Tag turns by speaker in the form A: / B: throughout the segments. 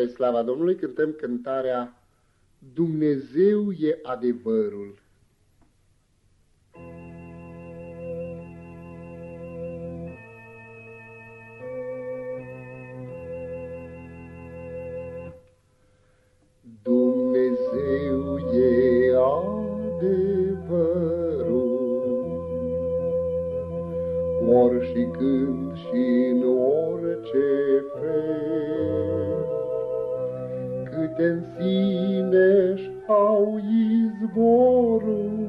A: Spre slava Domnului? Cântăm cântarea Dumnezeu e adevărul. Dumnezeu e adevărul, ori și când și în orice fel, câte-n sine au izvorul,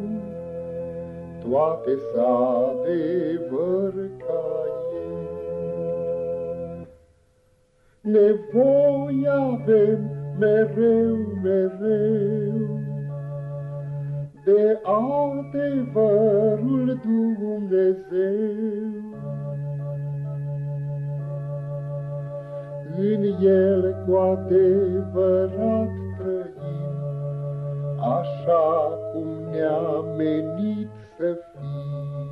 A: toate s-adevăr ca el. Nevoie avem mereu, mereu, de adevărul Dumnezeu. În el cu adevărat trăim, așa cum ne-a menit să fim.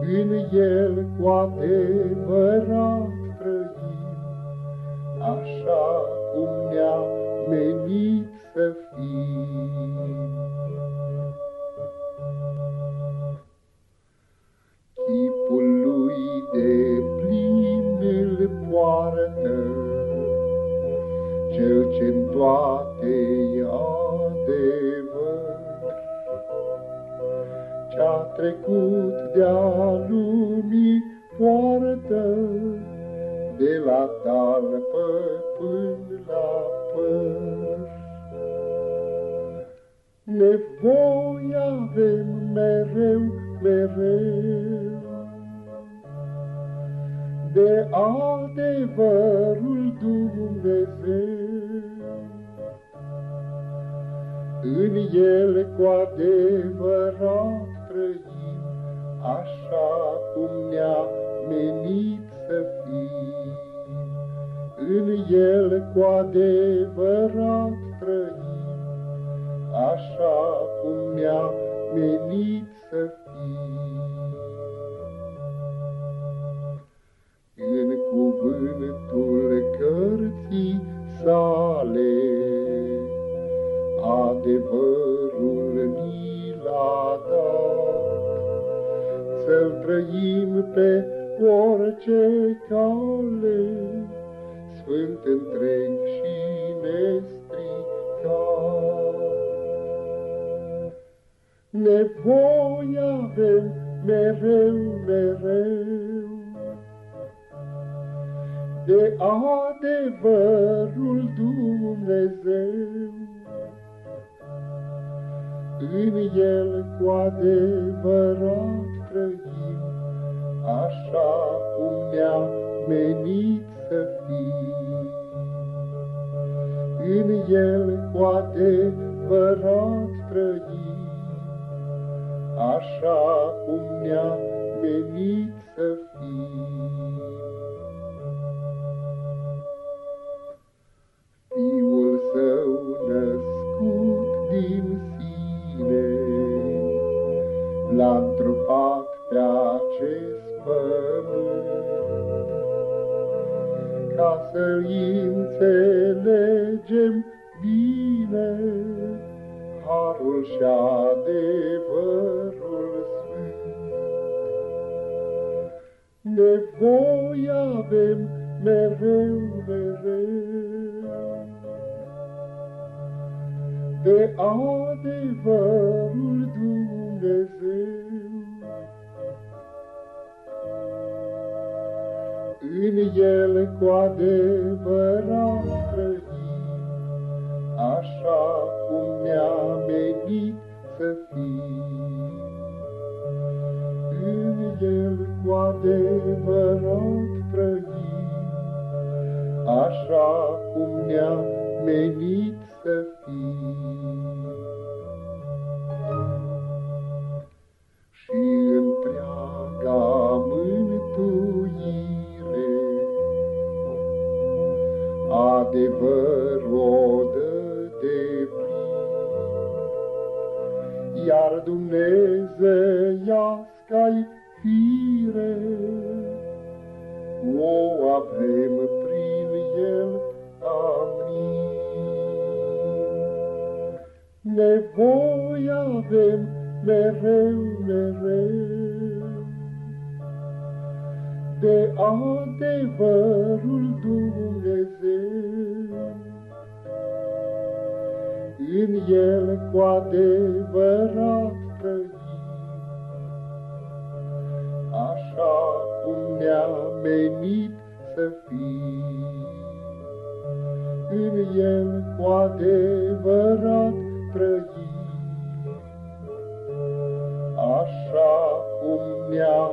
A: În el cu adevărat trăim, așa cum ne-a menit să fim. Cel ce-n toate adevăr. Ce-a trecut de-a lumii poartă, de la talpă până la păr. Nevoie avem mereu, mereu, de adevărul Dumnezeu. În el cu adevărat trăim, așa cum ne-a menit să fim. În el cu adevărat trăim, așa cum ne-a menit să fim. În cuvântul cărții sale, adevărul ni l-a dat, să-l trăim pe orice cale, sfânt întreg și nestricat. Nevoie avem mereu, mereu, de adevărul Dumnezeu. În el cu adevărat trăim, așa cum ne-a menit să fim. În el cu adevărat trăim, așa cum ne-a menit să l-a întrupat pe acest pământ, ca să înțelegem bine harul și adevărul sfânt. Nevoie avem mereu, mereu, de adevărul Dumnezeu. În el cu adevărat trăim, așa cum ne-a menit să fim. În el cu adevărat trăim, așa cum ne-a menit să fim. adevăr o de plin, iar dumnezeiasca-i fire, o avem prin el, amin. Nevoie avem mereu, mereu, de adevărul Dumnezeu, cu adevărat trăim. Așa cum ne-a menit să fim, în El cu adevărat trăim. Așa cum ne-a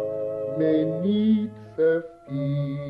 A: menit să fim.